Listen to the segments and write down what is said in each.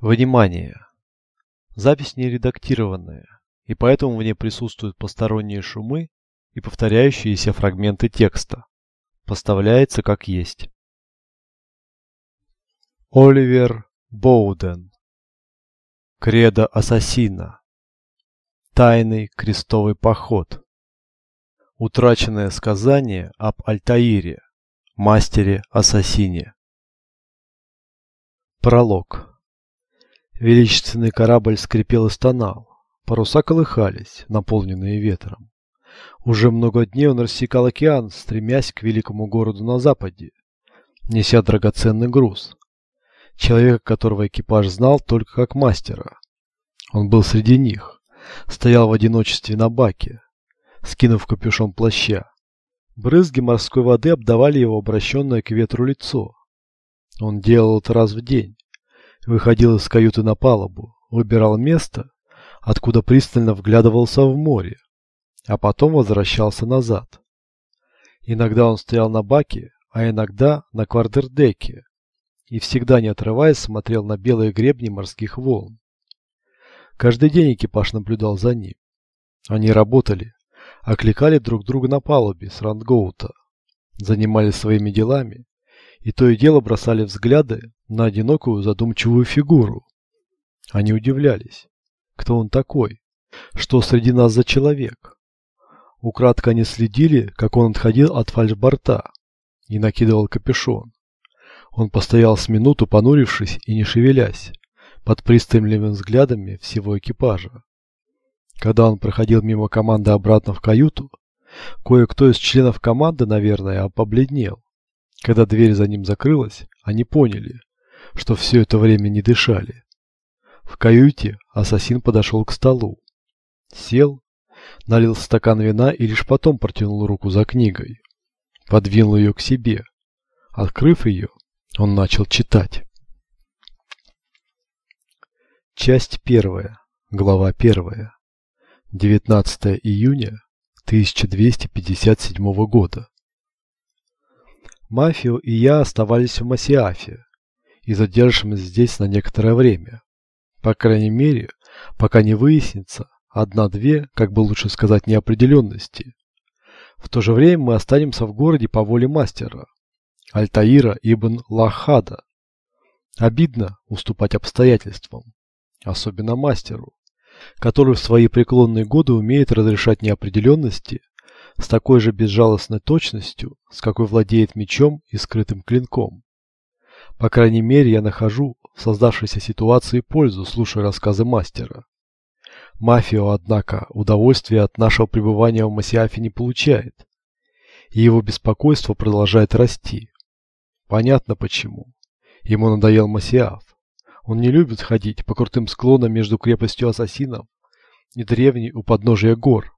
Внимание! Запись не редактированная, и поэтому в ней присутствуют посторонние шумы и повторяющиеся фрагменты текста. Поставляется как есть. Оливер Боуден Кредо Ассасина Тайный крестовый поход Утраченное сказание об Альтаире, мастере-ассасине Пролог Величественный корабль скрипел и стонал. Паруса колыхались, наполненные ветром. Уже много дней он рассекал океан, стремясь к великому городу на западе, неся драгоценный груз. Человека, которого экипаж знал только как мастера. Он был среди них, стоял в одиночестве на баке, скинув капюшон плаща. Брызги морской воды обдавали его обращенное к ветру лицо. Он делал это раз в день выходил из каюты на палубу, выбирал место, откуда пристально вглядывался в море, а потом возвращался назад. Иногда он стоял на баке, а иногда на квартердеке, и всегда не отрываясь смотрел на белые гребни морских волн. Каждый день экипаж наблюдал за ним. Они работали, окликали друг друга на палубе с рангоута, занимались своими делами и то и дело бросали взгляды на одинокую задумчивую фигуру. Они удивлялись, кто он такой, что среди нас за человек. Украдко они следили, как он отходил от фальшборта и накидывал капюшон. Он постоял с минуту, понурившись и не шевелясь, под пристальными взглядами всего экипажа. Когда он проходил мимо команды обратно в каюту, кое-кто из членов команды, наверное, побледнел. Когда дверь за ним закрылась, они поняли, что все это время не дышали. В каюте ассасин подошел к столу, сел, налил стакан вина и лишь потом протянул руку за книгой. Подвинул ее к себе. Открыв ее, он начал читать. Часть первая, глава первая. 19 июня 1257 года. Мафио и я оставались в Масиафе и задержимся здесь на некоторое время. По крайней мере, пока не выяснится одна-две, как бы лучше сказать, неопределенности. В то же время мы останемся в городе по воле мастера, Альтаира ибн Лахада. Обидно уступать обстоятельствам, особенно мастеру, который в свои преклонные годы умеет разрешать неопределенности с такой же безжалостной точностью, с какой владеет мечом и скрытым клинком. По крайней мере, я нахожу в создавшейся ситуации пользу, слушая рассказы мастера. Мафио, однако, удовольствия от нашего пребывания в Масиафе не получает, и его беспокойство продолжает расти. Понятно почему. Ему надоел Масиаф. Он не любит ходить по крутым склонам между крепостью ассасинов и древней у подножия гор.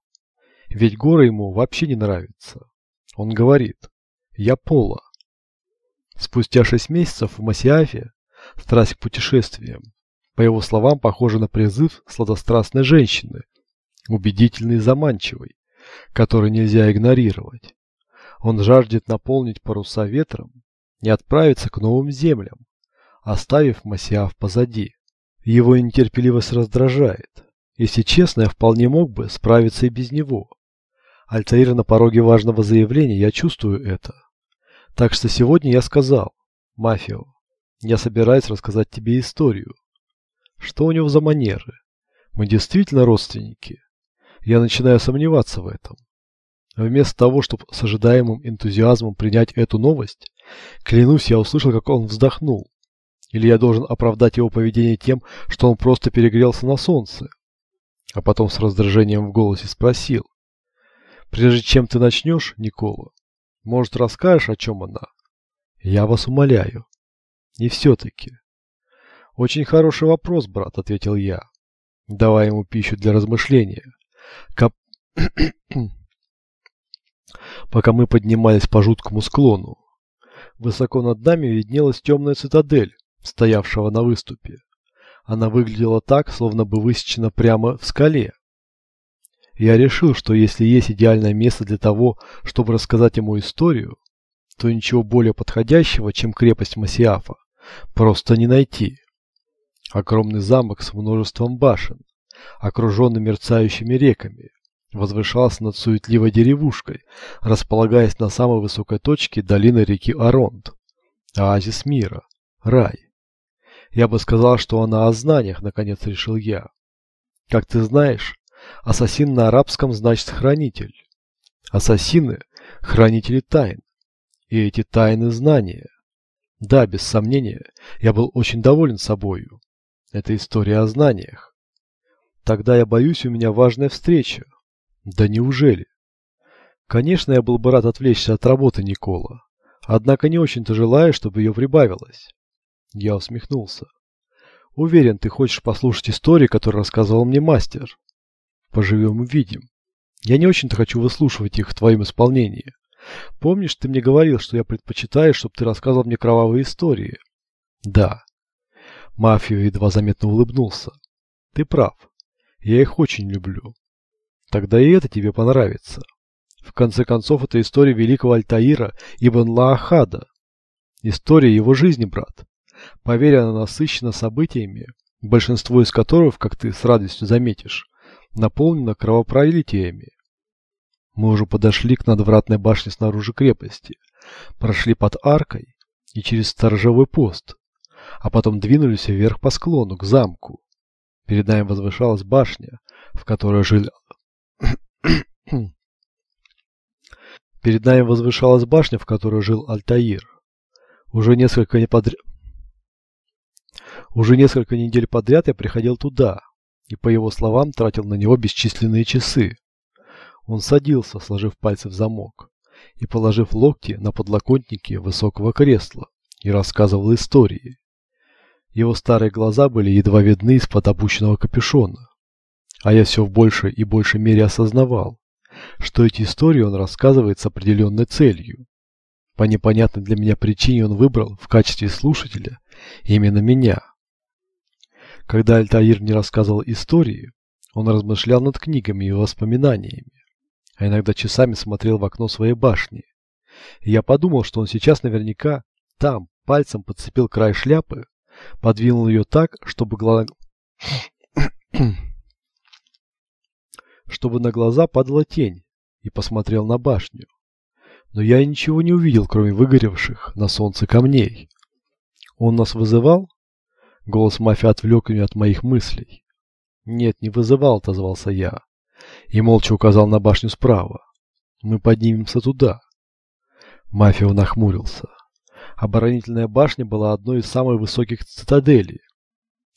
Ведь горы ему вообще не нравятся. Он говорит, я Пола. Спустя шесть месяцев в Масиафе страсть к путешествиям, по его словам, похожа на призыв сладострастной женщины, убедительной и заманчивой, который нельзя игнорировать. Он жаждет наполнить паруса ветром и отправиться к новым землям, оставив Масиаф позади. Его нетерпеливость раздражает. Если честно, я вполне мог бы справиться и без него. Альтаир на пороге важного заявления, я чувствую это. Так что сегодня я сказал, Мафио, я собираюсь рассказать тебе историю. Что у него за манеры? Мы действительно родственники? Я начинаю сомневаться в этом. Вместо того, чтобы с ожидаемым энтузиазмом принять эту новость, клянусь, я услышал, как он вздохнул. Или я должен оправдать его поведение тем, что он просто перегрелся на солнце. А потом с раздражением в голосе спросил. Прежде чем ты начнешь, Никола, может, расскажешь, о чем она? Я вас умоляю. И все-таки. Очень хороший вопрос, брат, ответил я, давая ему пищу для размышления. Кап... Пока мы поднимались по жуткому склону, высоко над нами виднелась темная цитадель, стоявшего на выступе. Она выглядела так, словно бы высечена прямо в скале. Я решил, что если есть идеальное место для того, чтобы рассказать ему историю, то ничего более подходящего, чем крепость Масиафа, просто не найти. Огромный замок с множеством башен, окруженный мерцающими реками, возвышался над суетливой деревушкой, располагаясь на самой высокой точке долины реки Аронт. Оазис мира. Рай. Я бы сказал, что она о знаниях, наконец решил я. Как ты знаешь, ассасин на арабском значит хранитель. Ассасины – хранители тайн. И эти тайны знания. Да, без сомнения, я был очень доволен собою. Это история о знаниях. Тогда я боюсь, у меня важная встреча. Да неужели? Конечно, я был бы рад отвлечься от работы Никола. Однако не очень-то желаю, чтобы ее прибавилось. Я усмехнулся. Уверен, ты хочешь послушать истории, которые рассказывал мне мастер. Поживем увидим. Я не очень-то хочу выслушивать их в твоем исполнении. Помнишь, ты мне говорил, что я предпочитаю, чтобы ты рассказывал мне кровавые истории? Да. Мафию едва заметно улыбнулся. Ты прав. Я их очень люблю. Тогда и это тебе понравится. В конце концов, это история великого Альтаира Ибн Лаахада. История его жизни, брат. Поверь, она насыщена событиями, большинство из которых, как ты с радостью заметишь, наполнено кровопролитиями. Мы уже подошли к надвратной башне снаружи крепости, прошли под аркой и через сторожевой пост, а потом двинулись вверх по склону, к замку. Перед нами возвышалась башня, в которой жили... Перед нами возвышалась башня, в которой жил Альтаир. Уже несколько неподряд... Уже несколько недель подряд я приходил туда, и, по его словам, тратил на него бесчисленные часы. Он садился, сложив пальцы в замок, и положив локти на подлокотники высокого кресла, и рассказывал истории. Его старые глаза были едва видны из-под опущенного капюшона. А я все в большей и большей мере осознавал, что эти истории он рассказывает с определенной целью. По непонятной для меня причине он выбрал в качестве слушателя именно меня. Когда Альтаир мне рассказывал истории, он размышлял над книгами и воспоминаниями, а иногда часами смотрел в окно своей башни. И я подумал, что он сейчас наверняка там пальцем подцепил край шляпы, подвинул ее так, чтобы глаза... чтобы на глаза падала тень, и посмотрел на башню. Но я ничего не увидел, кроме выгоревших на солнце камней. Он нас вызывал? Голос мафии отвлек меня от моих мыслей. Нет, не вызывал, отозвался я. И молча указал на башню справа. Мы поднимемся туда. Мафия нахмурился. Оборонительная башня была одной из самых высоких цитаделей.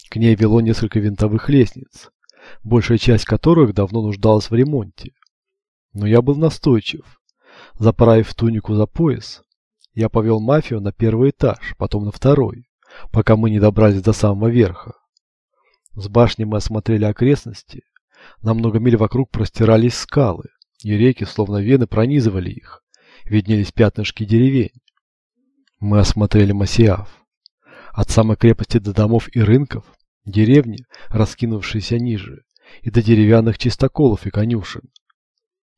К ней вело несколько винтовых лестниц, большая часть которых давно нуждалась в ремонте. Но я был настойчив. Заправив тунику за пояс, я повел мафию на первый этаж, потом на второй пока мы не добрались до самого верха. С башни мы осмотрели окрестности. На много миль вокруг простирались скалы, и реки, словно вены, пронизывали их. Виднелись пятнышки деревень. Мы осмотрели Масиаф. От самой крепости до домов и рынков, деревни, раскинувшиеся ниже, и до деревянных чистоколов и конюшен.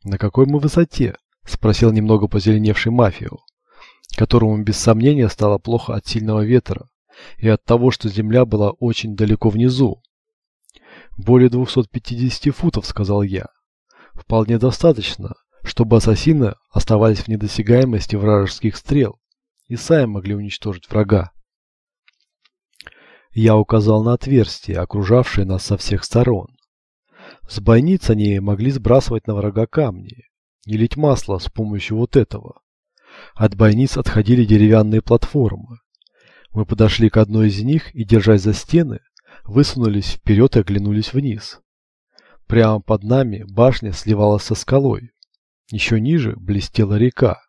«На какой мы высоте?» – спросил немного позеленевший Мафио, которому без сомнения стало плохо от сильного ветра и от того, что земля была очень далеко внизу. «Более 250 футов», — сказал я. «Вполне достаточно, чтобы ассасины оставались в недосягаемости вражеских стрел и сами могли уничтожить врага». Я указал на отверстия, окружавшие нас со всех сторон. С бойниц они могли сбрасывать на врага камни и лить масло с помощью вот этого. От бойниц отходили деревянные платформы, мы подошли к одной из них и, держась за стены, высунулись вперед и оглянулись вниз. Прямо под нами башня сливалась со скалой. Еще ниже блестела река.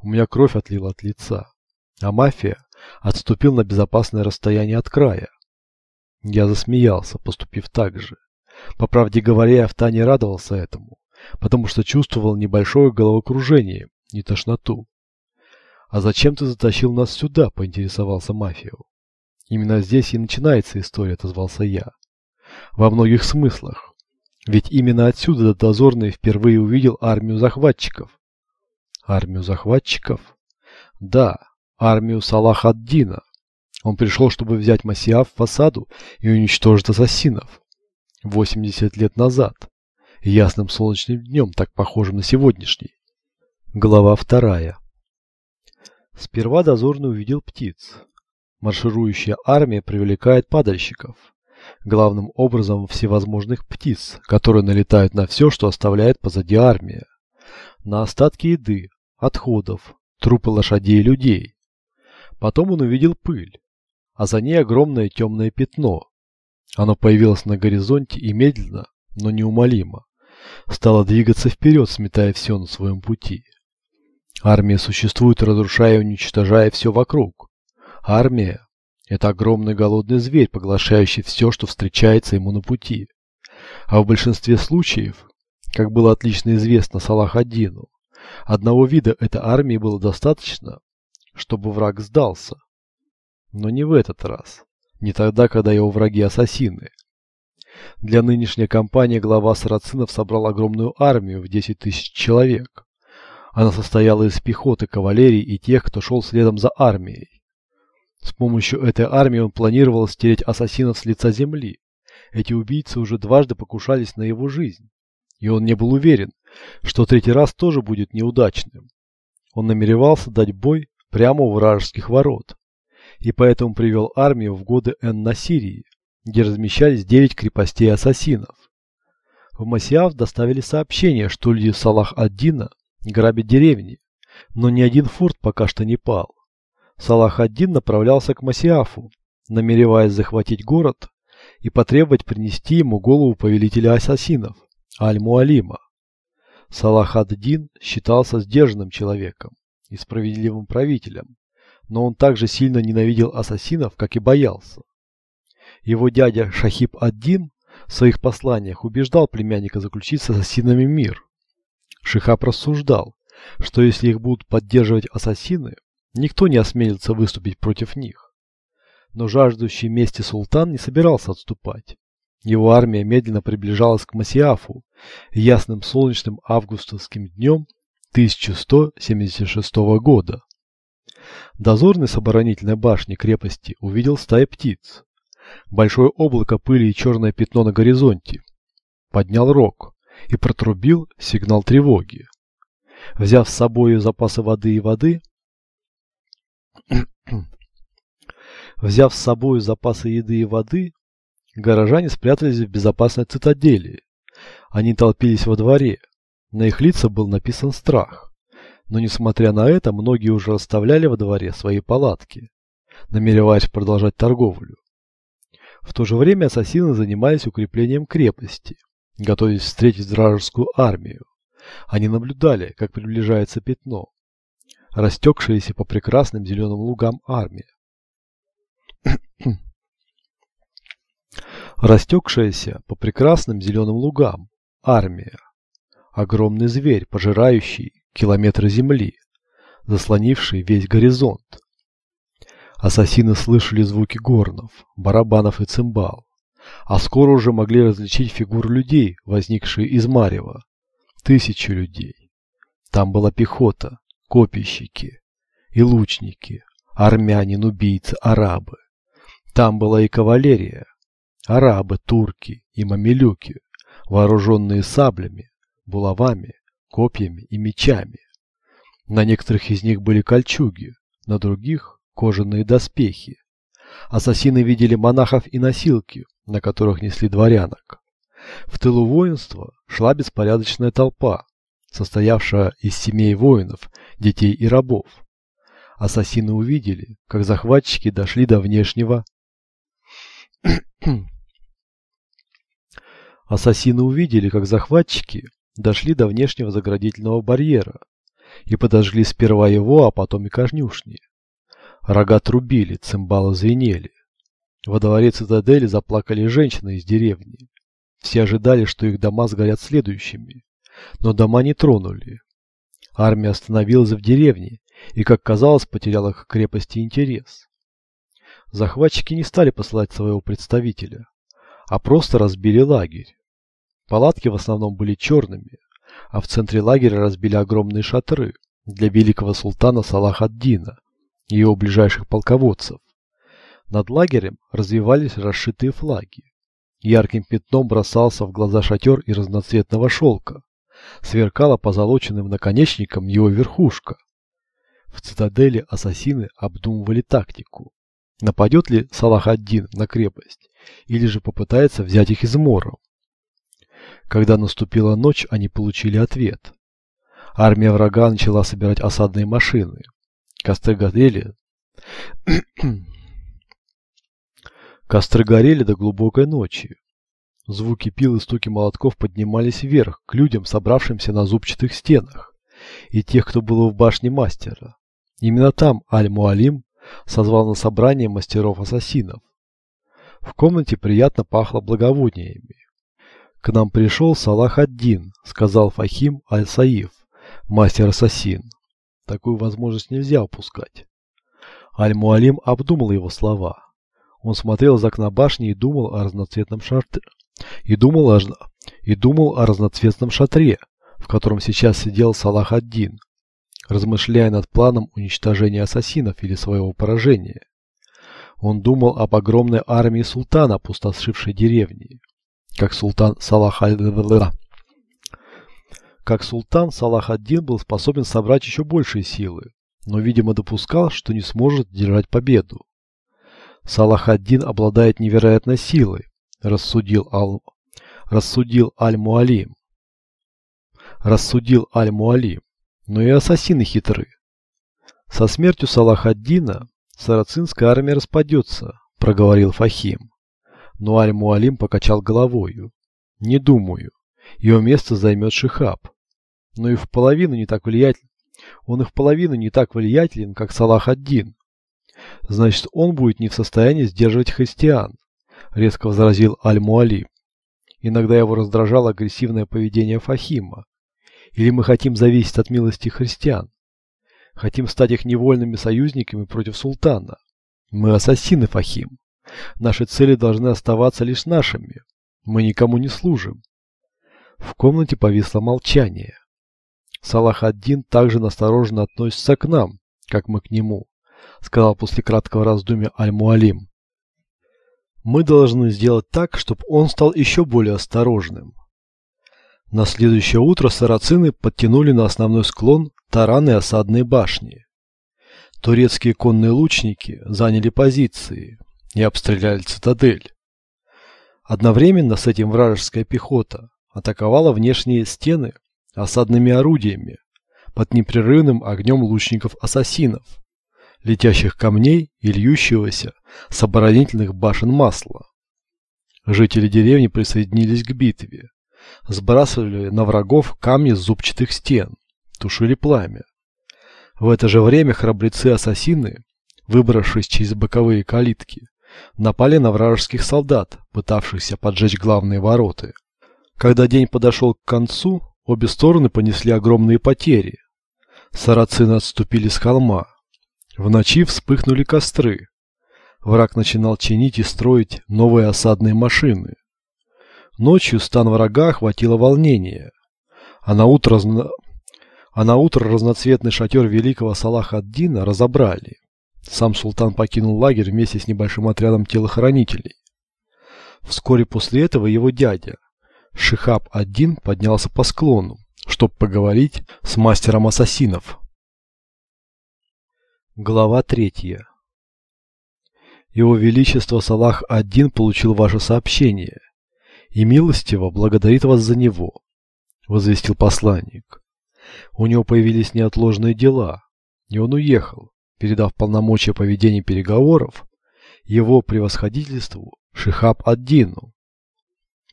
У меня кровь отлила от лица, а мафия отступил на безопасное расстояние от края. Я засмеялся, поступив так же. По правде говоря, я втайне радовался этому, потому что чувствовал небольшое головокружение и тошноту. «А зачем ты затащил нас сюда?» – поинтересовался Мафио. «Именно здесь и начинается история», – отозвался я. «Во многих смыслах. Ведь именно отсюда дозорный впервые увидел армию захватчиков». «Армию захватчиков?» «Да, армию Салах ад-Дина. Он пришел, чтобы взять Масиаф в осаду и уничтожить ассасинов. 80 лет назад. Ясным солнечным днем, так похожим на сегодняшний. Глава вторая. Сперва дозорный увидел птиц. Марширующая армия привлекает падальщиков. Главным образом всевозможных птиц, которые налетают на все, что оставляет позади армия. На остатки еды, отходов, трупы лошадей и людей. Потом он увидел пыль, а за ней огромное темное пятно. Оно появилось на горизонте и медленно, но неумолимо, стало двигаться вперед, сметая все на своем пути. Армия существует, разрушая и уничтожая все вокруг. Армия – это огромный голодный зверь, поглощающий все, что встречается ему на пути. А в большинстве случаев, как было отлично известно Салах-Аддину, одного вида этой армии было достаточно, чтобы враг сдался. Но не в этот раз. Не тогда, когда его враги ассасины. Для нынешней кампании глава сарацинов собрал огромную армию в 10 тысяч человек. Она состояла из пехоты, кавалерии и тех, кто шел следом за армией. С помощью этой армии он планировал стереть ассасинов с лица земли. Эти убийцы уже дважды покушались на его жизнь. И он не был уверен, что третий раз тоже будет неудачным. Он намеревался дать бой прямо у вражеских ворот. И поэтому привел армию в годы Эн на Сирии, где размещались девять крепостей ассасинов. В Масиав доставили сообщение, что люди Салах-ад-Дина грабят деревни, но ни один форт пока что не пал. Салах-ад-Дин направлялся к Масиафу, намереваясь захватить город и потребовать принести ему голову повелителя ассасинов, Аль-Муалима. Салах-ад-Дин считался сдержанным человеком и справедливым правителем, но он также сильно ненавидел ассасинов, как и боялся. Его дядя Шахиб-ад-Дин в своих посланиях убеждал племянника заключить с ассасинами мир. Шихаб рассуждал, что если их будут поддерживать ассасины, никто не осмелится выступить против них. Но жаждущий мести султан не собирался отступать. Его армия медленно приближалась к Масиафу, ясным солнечным августовским днем 1176 года. Дозорный с оборонительной башни крепости увидел стаи птиц. Большое облако пыли и черное пятно на горизонте. Поднял рог и протрубил сигнал тревоги. Взяв с собой запасы воды и воды, взяв с собой запасы еды и воды, горожане спрятались в безопасной цитадели. Они толпились во дворе. На их лицах был написан страх. Но несмотря на это, многие уже расставляли во дворе свои палатки, намереваясь продолжать торговлю. В то же время ассасины занимались укреплением крепости, готовясь встретить вражескую армию. Они наблюдали, как приближается пятно, растекшееся по прекрасным зеленым лугам армия. растекшаяся по прекрасным зеленым лугам армия. Огромный зверь, пожирающий километры земли, заслонивший весь горизонт. Ассасины слышали звуки горнов, барабанов и цимбал, а скоро уже могли различить фигуры людей, возникшие из марева. Тысячи людей. Там была пехота, копийщики и лучники, армяне, нубийцы, арабы. Там была и кавалерия, арабы, турки и мамилюки, вооруженные саблями, булавами, копьями и мечами. На некоторых из них были кольчуги, на других – кожаные доспехи. Ассасины видели монахов и носилки, на которых несли дворянок. В тылу воинства шла беспорядочная толпа, состоявшая из семей воинов, детей и рабов. Ассасины увидели, как захватчики дошли до внешнего Ассасины увидели, как захватчики дошли до внешнего заградительного барьера и подожгли сперва его, а потом и конюшни. Рога трубили, цимбалы звенели. Во дворе цитадели заплакали женщины из деревни. Все ожидали, что их дома сгорят следующими, но дома не тронули. Армия остановилась в деревне и, как казалось, потеряла к крепости интерес. Захватчики не стали посылать своего представителя, а просто разбили лагерь. Палатки в основном были черными, а в центре лагеря разбили огромные шатры для великого султана Салах ад-Дина и его ближайших полководцев. Над лагерем развивались расшитые флаги. Ярким пятном бросался в глаза шатер и разноцветного шелка. Сверкала позолоченным наконечником его верхушка. В цитадели ассасины обдумывали тактику. Нападет ли Салах-ад-Дин на крепость, или же попытается взять их измором? Когда наступила ночь, они получили ответ. Армия врага начала собирать осадные машины. Костры горели. Костры горели до глубокой ночи. Звуки пил и стуки молотков поднимались вверх, к людям, собравшимся на зубчатых стенах, и тех, кто был в башне мастера. Именно там Аль-Муалим созвал на собрание мастеров-ассасинов. В комнате приятно пахло благовониями. К нам пришел Салах ад-Дин, сказал Фахим Аль-Саиф, мастер-ассасин. Такую возможность нельзя упускать. Аль-Муалим обдумал его слова. Он смотрел из окна башни и думал о разноцветном шатре. И думал о, и думал о разноцветном шатре, в котором сейчас сидел Салах ад-Дин, размышляя над планом уничтожения ассасинов или своего поражения. Он думал об огромной армии султана, опустошившей деревни. Как султан Салах как султан Салах ад-Дин был способен собрать еще большие силы, но, видимо, допускал, что не сможет держать победу. Салах ад-Дин обладает невероятной силой, рассудил Ал рассудил Аль-Муалим. Рассудил Аль-Муалим. Но и ассасины хитры. Со смертью Салах-ад-Дина сарацинская армия распадется, проговорил Фахим. Но Аль-Муалим покачал головою. Не думаю. Его место займет Шихаб. Но и в половину не так влиятелен. Он и в половину не так влиятелен, как Салах-ад-Дин. Значит, он будет не в состоянии сдерживать христиан, резко возразил Аль-Муалим. Иногда его раздражало агрессивное поведение Фахима, или мы хотим зависеть от милости христиан? Хотим стать их невольными союзниками против султана? Мы ассасины, Фахим. Наши цели должны оставаться лишь нашими. Мы никому не служим. В комнате повисло молчание. Салах ад-Дин также настороженно относится к нам, как мы к нему, сказал после краткого раздумья Аль-Муалим. Мы должны сделать так, чтобы он стал еще более осторожным. На следующее утро сарацины подтянули на основной склон тараны осадной башни. Турецкие конные лучники заняли позиции и обстреляли цитадель. Одновременно с этим вражеская пехота атаковала внешние стены осадными орудиями под непрерывным огнем лучников-ассасинов, летящих камней и льющегося с оборонительных башен масла. Жители деревни присоединились к битве сбрасывали на врагов камни с зубчатых стен, тушили пламя. В это же время храбрецы-ассасины, выбравшись через боковые калитки, напали на вражеских солдат, пытавшихся поджечь главные ворота. Когда день подошел к концу, обе стороны понесли огромные потери. Сарацины отступили с холма. В ночи вспыхнули костры. Враг начинал чинить и строить новые осадные машины. Ночью стан врага охватило волнение, а на утро, а на утро разноцветный шатер великого Салаха ад-Дина разобрали. Сам султан покинул лагерь вместе с небольшим отрядом телохранителей. Вскоре после этого его дядя, Шихаб ад-Дин, поднялся по склону, чтобы поговорить с мастером ассасинов. Глава третья. Его Величество Салах ад-Дин получил ваше сообщение и милостиво благодарит вас за него», — возвестил посланник. У него появились неотложные дела, и он уехал, передав полномочия поведения переговоров его превосходительству Шихаб ад-Дину.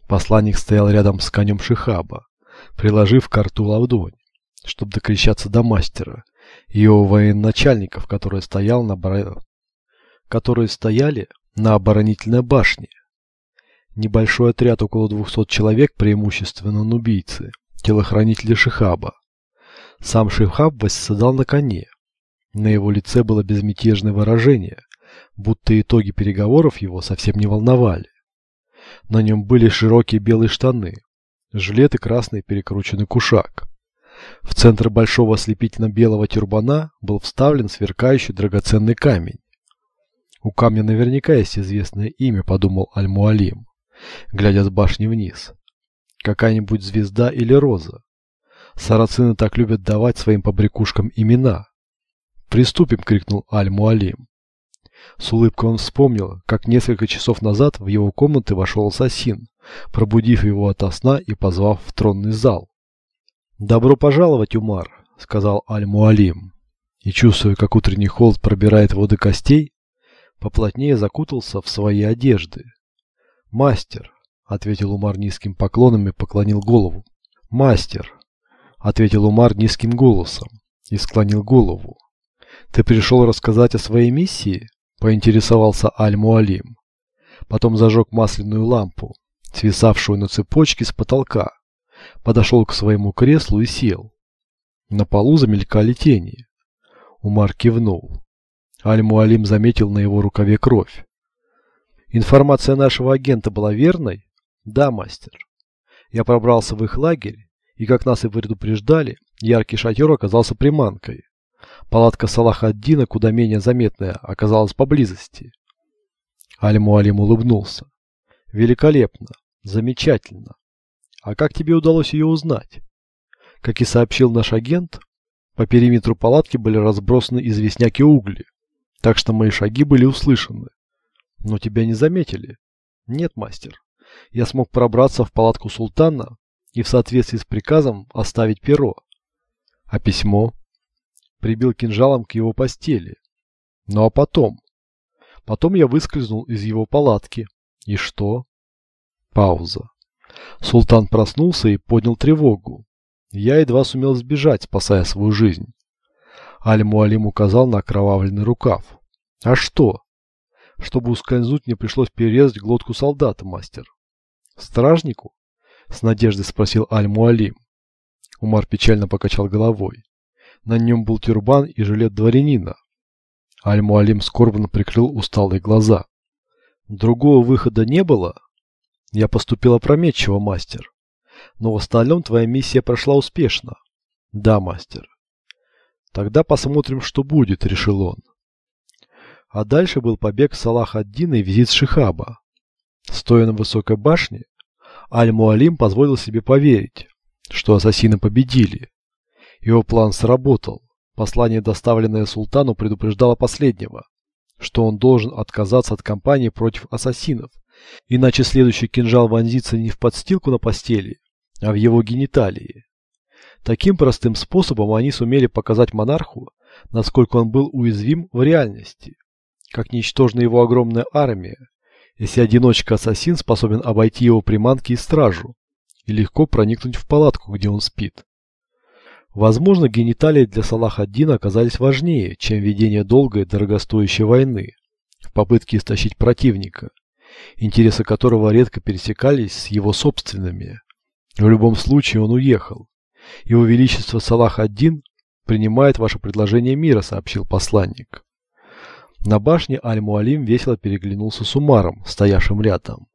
Посланник стоял рядом с конем Шихаба, приложив к рту ладонь, чтобы докричаться до мастера его военачальников, которые, стоял на которые стояли на оборонительной башне. Небольшой отряд около 200 человек, преимущественно нубийцы, телохранители Шихаба. Сам Шихаб восседал на коне. На его лице было безмятежное выражение, будто итоги переговоров его совсем не волновали. На нем были широкие белые штаны, жилет и красный перекрученный кушак. В центр большого ослепительно-белого тюрбана был вставлен сверкающий драгоценный камень. У камня наверняка есть известное имя, подумал Аль-Муалим, глядя с башни вниз. Какая-нибудь звезда или роза. Сарацины так любят давать своим побрякушкам имена. «Приступим!» — крикнул Аль-Муалим. С улыбкой он вспомнил, как несколько часов назад в его комнаты вошел ассасин, пробудив его ото сна и позвав в тронный зал. «Добро пожаловать, Умар!» — сказал Аль-Муалим. И, чувствуя, как утренний холод пробирает воды костей, поплотнее закутался в свои одежды. «Мастер!» — ответил Умар низким поклоном и поклонил голову. «Мастер!» — ответил Умар низким голосом и склонил голову. «Ты пришел рассказать о своей миссии?» — поинтересовался Аль-Муалим. Потом зажег масляную лампу, свисавшую на цепочке с потолка, подошел к своему креслу и сел. На полу замелькали тени. Умар кивнул. Аль-Муалим заметил на его рукаве кровь. Информация нашего агента была верной? Да, мастер. Я пробрался в их лагерь, и, как нас и предупреждали, яркий шатер оказался приманкой. Палатка Салах-ад-Дина, куда менее заметная, оказалась поблизости. Аль-Муалим улыбнулся. Великолепно. Замечательно. А как тебе удалось ее узнать? Как и сообщил наш агент, по периметру палатки были разбросаны известняки угли, так что мои шаги были услышаны. Но тебя не заметили? Нет, мастер. Я смог пробраться в палатку султана и в соответствии с приказом оставить перо. А письмо? Прибил кинжалом к его постели. Ну а потом? Потом я выскользнул из его палатки. И что? Пауза. Султан проснулся и поднял тревогу. Я едва сумел сбежать, спасая свою жизнь. Аль-Муалим указал на окровавленный рукав. А что? Чтобы ускользнуть, мне пришлось перерезать глотку солдата, мастер. Стражнику? С надеждой спросил Аль-Муалим. Умар печально покачал головой. На нем был тюрбан и жилет дворянина. Аль-Муалим скорбно прикрыл усталые глаза. Другого выхода не было? Я поступил опрометчиво, мастер. Но в остальном твоя миссия прошла успешно. Да, мастер. Тогда посмотрим, что будет, решил он. А дальше был побег Салах ад-Дина и визит Шихаба. Стоя на высокой башне, Аль-Муалим позволил себе поверить, что ассасины победили. Его план сработал. Послание, доставленное султану, предупреждало последнего, что он должен отказаться от кампании против ассасинов Иначе следующий кинжал вонзится не в подстилку на постели, а в его гениталии. Таким простым способом они сумели показать монарху, насколько он был уязвим в реальности. Как ничтожна его огромная армия, если одиночка-ассасин способен обойти его приманки и стражу и легко проникнуть в палатку, где он спит. Возможно, гениталии для Салах-ад-Дина оказались важнее, чем ведение долгой дорогостоящей войны в попытке истощить противника интересы которого редко пересекались с его собственными. В любом случае он уехал. Его Величество Салах-ад-Дин принимает ваше предложение мира, сообщил посланник. На башне Аль-Муалим весело переглянулся с Умаром, стоявшим рядом.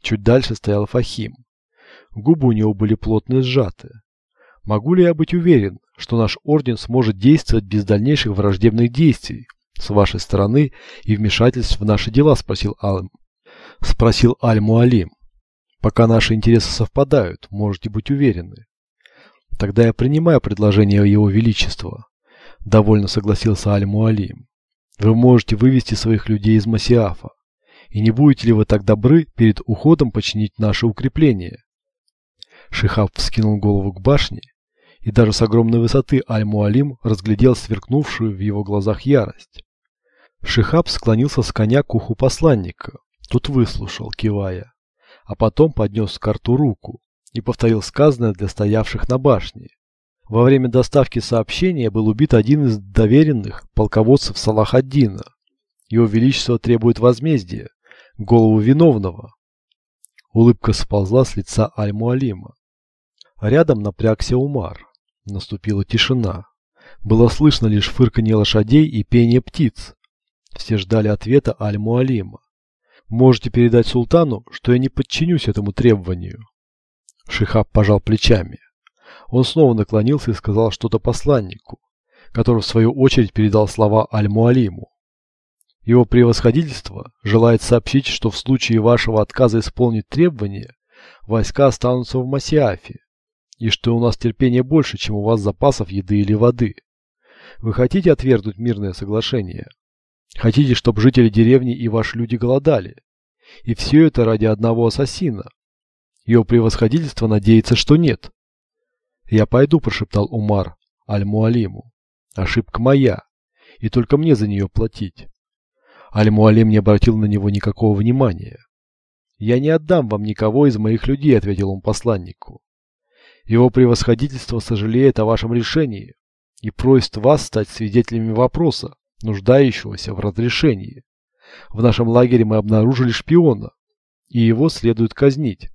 Чуть дальше стоял Фахим. Губы у него были плотно сжаты. Могу ли я быть уверен, что наш орден сможет действовать без дальнейших враждебных действий с вашей стороны и вмешательств в наши дела, спросил Алм. Спросил Аль-Муалим. Пока наши интересы совпадают, можете быть уверены. Тогда я принимаю предложение Его Величества. Довольно согласился Аль-Муалим. Вы можете вывести своих людей из Масиафа. И не будете ли вы так добры перед уходом починить наши укрепления? Шихаб вскинул голову к башне, и даже с огромной высоты Аль-Муалим разглядел сверкнувшую в его глазах ярость. Шихаб склонился с коня к уху посланника, Тут выслушал, кивая, а потом поднес к рту руку и повторил сказанное для стоявших на башне. Во время доставки сообщения был убит один из доверенных полководцев Салахаддина. Его Величество требует возмездия, голову виновного. Улыбка сползла с лица Аль-Муалима. Рядом напрягся Умар. Наступила тишина. Было слышно лишь фырканье лошадей и пение птиц. Все ждали ответа Аль-Муалима. Можете передать султану, что я не подчинюсь этому требованию. Шихаб пожал плечами. Он снова наклонился и сказал что-то посланнику, который в свою очередь передал слова Аль-Муалиму. Его превосходительство желает сообщить, что в случае вашего отказа исполнить требования, войска останутся в Масиафе, и что у нас терпения больше, чем у вас запасов еды или воды. Вы хотите отвергнуть мирное соглашение? Хотите, чтобы жители деревни и ваши люди голодали? И все это ради одного ассасина? Его превосходительство надеется, что нет. Я пойду, прошептал Умар Аль-Муалиму. Ошибка моя, и только мне за нее платить. Аль-Муалим не обратил на него никакого внимания. «Я не отдам вам никого из моих людей», — ответил он посланнику. «Его превосходительство сожалеет о вашем решении и просит вас стать свидетелями вопроса, нуждающегося в разрешении. В нашем лагере мы обнаружили шпиона, и его следует казнить».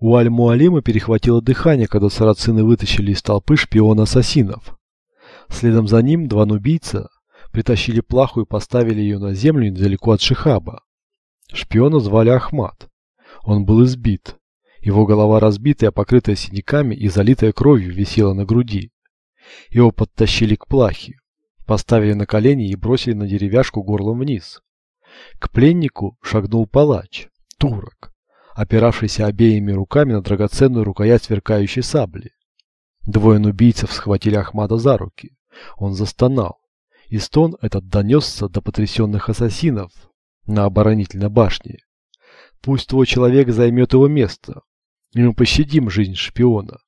У Аль-Муалима перехватило дыхание, когда сарацины вытащили из толпы шпиона-ассасинов. Следом за ним два нубийца притащили плаху и поставили ее на землю недалеко от Шихаба. Шпиона звали Ахмат. Он был избит. Его голова разбитая, покрытая синяками и залитая кровью висела на груди. Его подтащили к плахе, поставили на колени и бросили на деревяшку горлом вниз. К пленнику шагнул палач, турок, опиравшийся обеими руками на драгоценную рукоять сверкающей сабли. Двое нубийцев схватили Ахмада за руки. Он застонал. И стон этот донесся до потрясенных ассасинов на оборонительной башне. Пусть твой человек займет его место, и мы пощадим жизнь шпиона.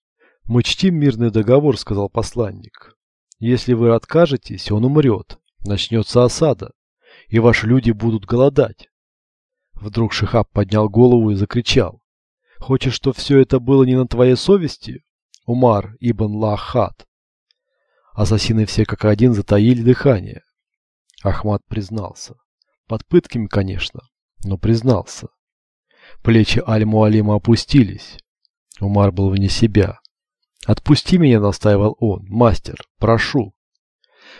Мы чтим мирный договор, сказал посланник. Если вы откажетесь, он умрет. Начнется осада, и ваши люди будут голодать. Вдруг Шихаб поднял голову и закричал. Хочешь, что все это было не на твоей совести? Умар ибн Лахат. Ассасины все как один затаили дыхание. Ахмад признался. Под пытками, конечно, но признался. Плечи Аль-Муалима опустились. Умар был вне себя. «Отпусти меня», — настаивал он. «Мастер, прошу».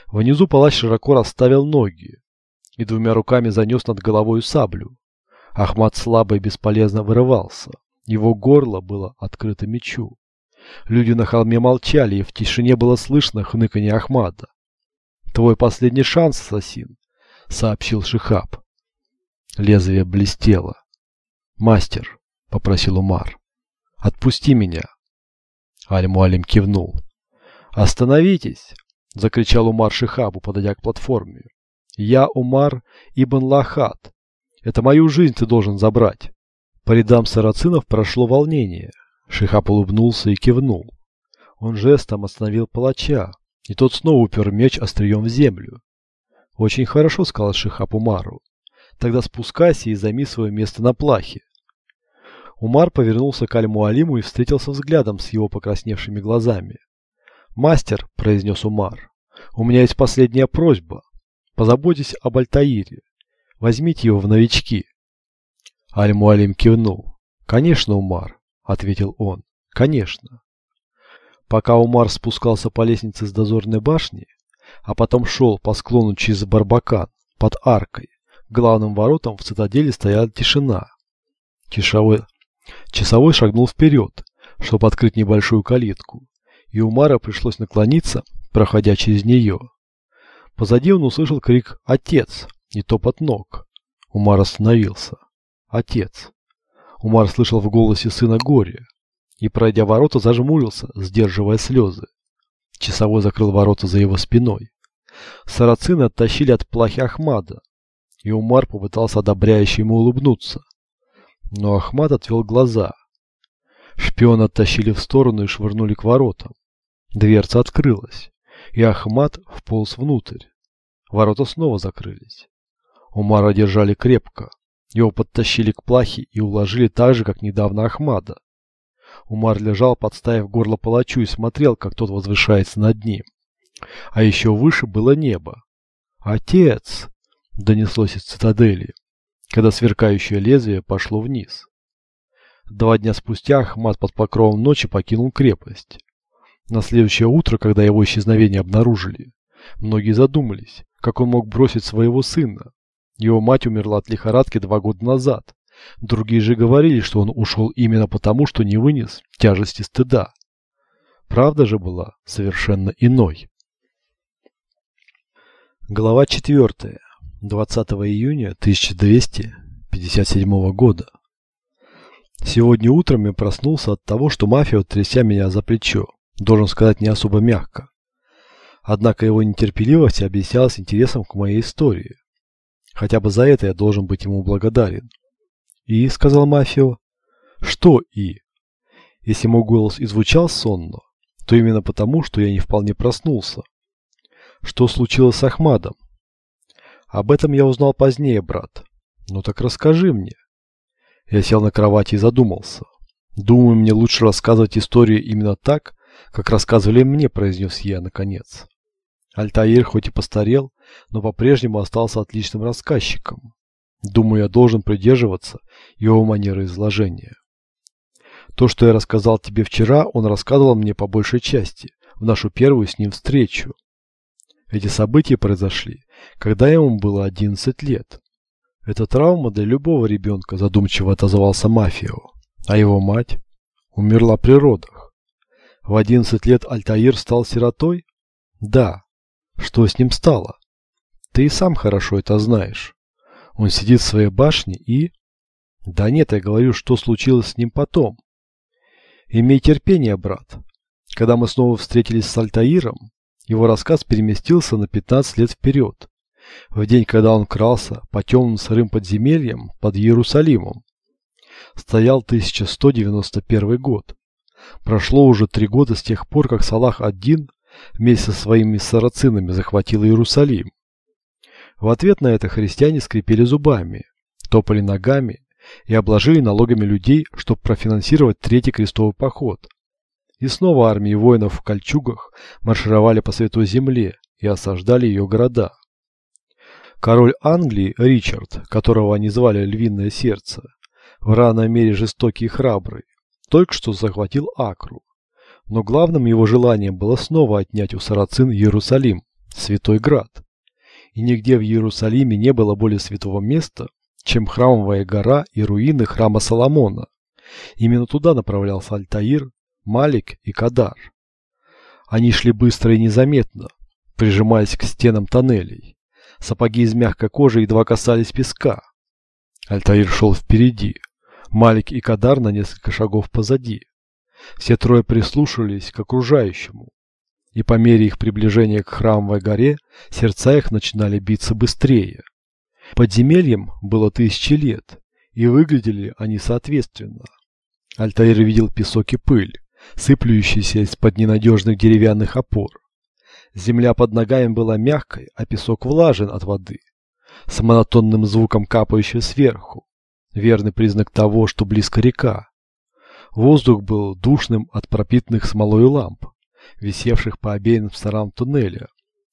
Внизу палач широко расставил ноги и двумя руками занес над головой саблю. Ахмад слабо и бесполезно вырывался. Его горло было открыто мечу. Люди на холме молчали, и в тишине было слышно хныканье Ахмада. «Твой последний шанс, ассасин», — сообщил Шихаб. Лезвие блестело. «Мастер», — попросил Умар, — «отпусти меня». Аль-Муалим кивнул. «Остановитесь!» — закричал Умар Шихабу, подойдя к платформе. «Я Умар Ибн Лахат. Это мою жизнь ты должен забрать». По рядам сарацинов прошло волнение. Шихаб улыбнулся и кивнул. Он жестом остановил палача, и тот снова упер меч острием в землю. «Очень хорошо», — сказал Шихаб Умару. «Тогда спускайся и займи свое место на плахе». Умар повернулся к Аль-Муалиму и встретился взглядом с его покрасневшими глазами. «Мастер», — произнес Умар, — «у меня есть последняя просьба. Позаботьтесь об Альтаире. Возьмите его в новички». Аль-Муалим кивнул. «Конечно, Умар ответил он. Конечно. Пока Умар спускался по лестнице с дозорной башни, а потом шел по склону через Барбакан под аркой, главным воротам в цитадели стояла тишина. Часовой, часовой шагнул вперед, чтобы открыть небольшую калитку, и Умара пришлось наклониться, проходя через нее. Позади он услышал крик «Отец!» и топот ног. Умар остановился. «Отец!» Умар слышал в голосе сына горе и, пройдя ворота, зажмурился, сдерживая слезы. Часовой закрыл ворота за его спиной. Сарацины оттащили от плахи Ахмада, и Умар попытался одобряюще ему улыбнуться. Но Ахмад отвел глаза. Шпиона оттащили в сторону и швырнули к воротам. Дверца открылась, и Ахмад вполз внутрь. Ворота снова закрылись. Умара держали крепко, его подтащили к плахе и уложили так же, как недавно Ахмада. Умар лежал, подставив горло палачу и смотрел, как тот возвышается над ним. А еще выше было небо. «Отец!» — донеслось из цитадели, когда сверкающее лезвие пошло вниз. Два дня спустя Ахмад под покровом ночи покинул крепость. На следующее утро, когда его исчезновение обнаружили, многие задумались, как он мог бросить своего сына, его мать умерла от лихорадки два года назад. Другие же говорили, что он ушел именно потому, что не вынес тяжести стыда. Правда же была совершенно иной. Глава 4. 20 июня 1257 года. Сегодня утром я проснулся от того, что мафия, тряся меня за плечо, должен сказать не особо мягко. Однако его нетерпеливость объяснялась интересом к моей истории. Хотя бы за это я должен быть ему благодарен. «И?» — сказал Мафио. «Что «и»?» Если мой голос и звучал сонно, то именно потому, что я не вполне проснулся. Что случилось с Ахмадом? Об этом я узнал позднее, брат. Ну так расскажи мне. Я сел на кровати и задумался. Думаю, мне лучше рассказывать историю именно так, как рассказывали мне, произнес я наконец. Альтаир хоть и постарел, но по-прежнему остался отличным рассказчиком. Думаю, я должен придерживаться его манеры изложения. То, что я рассказал тебе вчера, он рассказывал мне по большей части, в нашу первую с ним встречу. Эти события произошли, когда ему было 11 лет. Это травма для любого ребенка, задумчиво отозвался Мафио. А его мать умерла при родах. В 11 лет Альтаир стал сиротой? Да. Что с ним стало? Ты и сам хорошо это знаешь. Он сидит в своей башне и... Да нет, я говорю, что случилось с ним потом. Имей терпение, брат. Когда мы снова встретились с Альтаиром, его рассказ переместился на 15 лет вперед, в день, когда он крался по темным сырым подземельям под Иерусалимом. Стоял 1191 год. Прошло уже три года с тех пор, как Салах ад-Дин вместе со своими сарацинами захватил Иерусалим. В ответ на это христиане скрипели зубами, топали ногами и обложили налогами людей, чтобы профинансировать третий крестовый поход. И снова армии воинов в кольчугах маршировали по Святой Земле и осаждали ее города. Король Англии Ричард, которого они звали Львиное Сердце, в равной мере жестокий и храбрый, только что захватил Акру. Но главным его желанием было снова отнять у сарацин Иерусалим, Святой Град. И нигде в Иерусалиме не было более святого места, чем храмовая гора и руины храма Соломона. Именно туда направлялся Альтаир, Малик и Кадар. Они шли быстро и незаметно, прижимаясь к стенам тоннелей. Сапоги из мягкой кожи едва касались песка. Альтаир шел впереди, Малик и Кадар на несколько шагов позади. Все трое прислушивались к окружающему, и по мере их приближения к храмовой горе сердца их начинали биться быстрее. Подземельем было тысячи лет, и выглядели они соответственно. Альтаир видел песок и пыль, сыплющиеся из-под ненадежных деревянных опор. Земля под ногами была мягкой, а песок влажен от воды, с монотонным звуком капающей сверху, верный признак того, что близко река. Воздух был душным от пропитанных смолой ламп, висевших по обеим сторонам туннеля,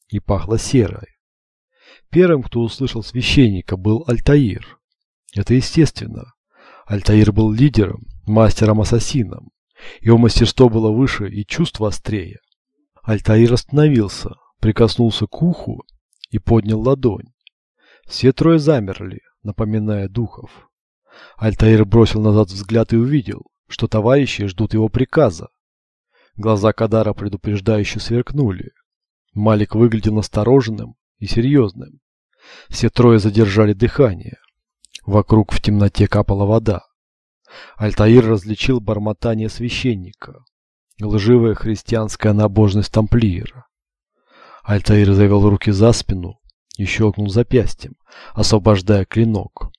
и пахло серой. Первым, кто услышал священника, был Альтаир. Это естественно. Альтаир был лидером, мастером-ассасином. Его мастерство было выше и чувство острее. Альтаир остановился, прикоснулся к уху и поднял ладонь. Все трое замерли, напоминая духов. Альтаир бросил назад взгляд и увидел, что товарищи ждут его приказа. Глаза Кадара предупреждающе сверкнули. Малик выглядел настороженным и серьезным. Все трое задержали дыхание. Вокруг в темноте капала вода. Альтаир различил бормотание священника. Лживая христианская набожность тамплиера. Альтаир завел руки за спину и щелкнул запястьем, освобождая клинок.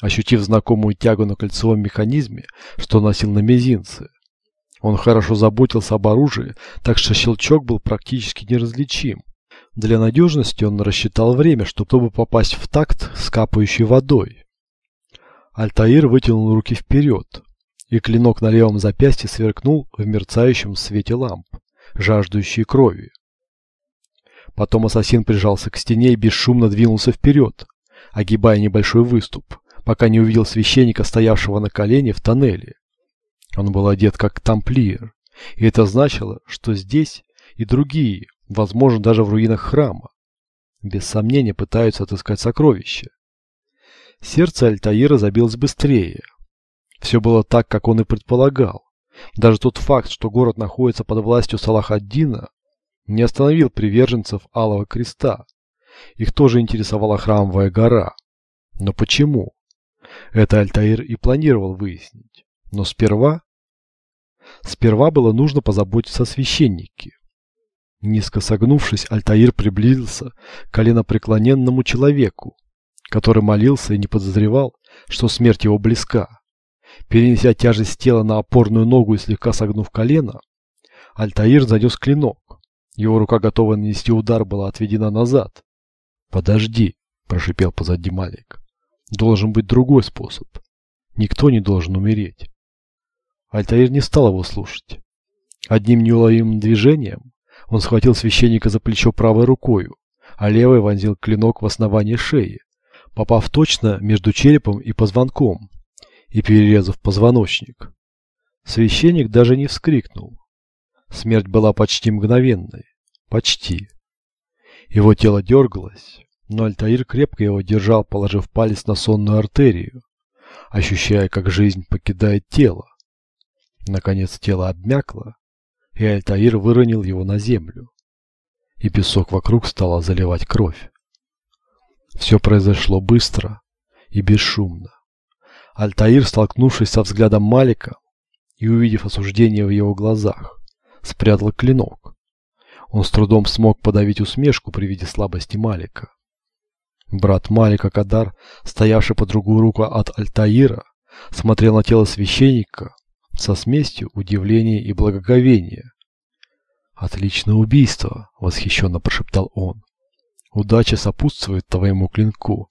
Ощутив знакомую тягу на кольцевом механизме, что носил на мизинце, он хорошо заботился об оружии, так что щелчок был практически неразличим. Для надежности он рассчитал время, чтобы попасть в такт с капающей водой. Альтаир вытянул руки вперед, и клинок на левом запястье сверкнул в мерцающем свете ламп, жаждущей крови. Потом ассасин прижался к стене и бесшумно двинулся вперед, огибая небольшой выступ, пока не увидел священника, стоявшего на колене в тоннеле. Он был одет как тамплиер, и это значило, что здесь и другие, возможно, даже в руинах храма, без сомнения пытаются отыскать сокровища. Сердце Альтаира забилось быстрее. Все было так, как он и предполагал. Даже тот факт, что город находится под властью Салах-ад-Дина, не остановил приверженцев Алого Креста, Их тоже интересовала храмовая гора. Но почему? Это Альтаир и планировал выяснить. Но сперва... Сперва было нужно позаботиться о священнике. Низко согнувшись, Альтаир приблизился к коленопреклоненному человеку, который молился и не подозревал, что смерть его близка. Перенеся тяжесть тела на опорную ногу и слегка согнув колено, Альтаир занес клинок. Его рука, готова нанести удар, была отведена назад. «Подожди», – прошипел позади Малик. «Должен быть другой способ. Никто не должен умереть». Альтаир не стал его слушать. Одним неуловимым движением он схватил священника за плечо правой рукою, а левой вонзил клинок в основание шеи, попав точно между черепом и позвонком и перерезав позвоночник. Священник даже не вскрикнул. Смерть была почти мгновенной. Почти. Его тело дергалось, но Альтаир крепко его держал, положив палец на сонную артерию, ощущая, как жизнь покидает тело. Наконец тело обмякло, и Альтаир выронил его на землю. И песок вокруг стало заливать кровь. Все произошло быстро и бесшумно. Альтаир, столкнувшись со взглядом Малика и увидев осуждение в его глазах, спрятал клинок. Он с трудом смог подавить усмешку при виде слабости Малика. Брат Малика Кадар, стоявший по другую руку от Альтаира, смотрел на тело священника со смесью удивления и благоговения. «Отличное убийство!» — восхищенно прошептал он. «Удача сопутствует твоему клинку».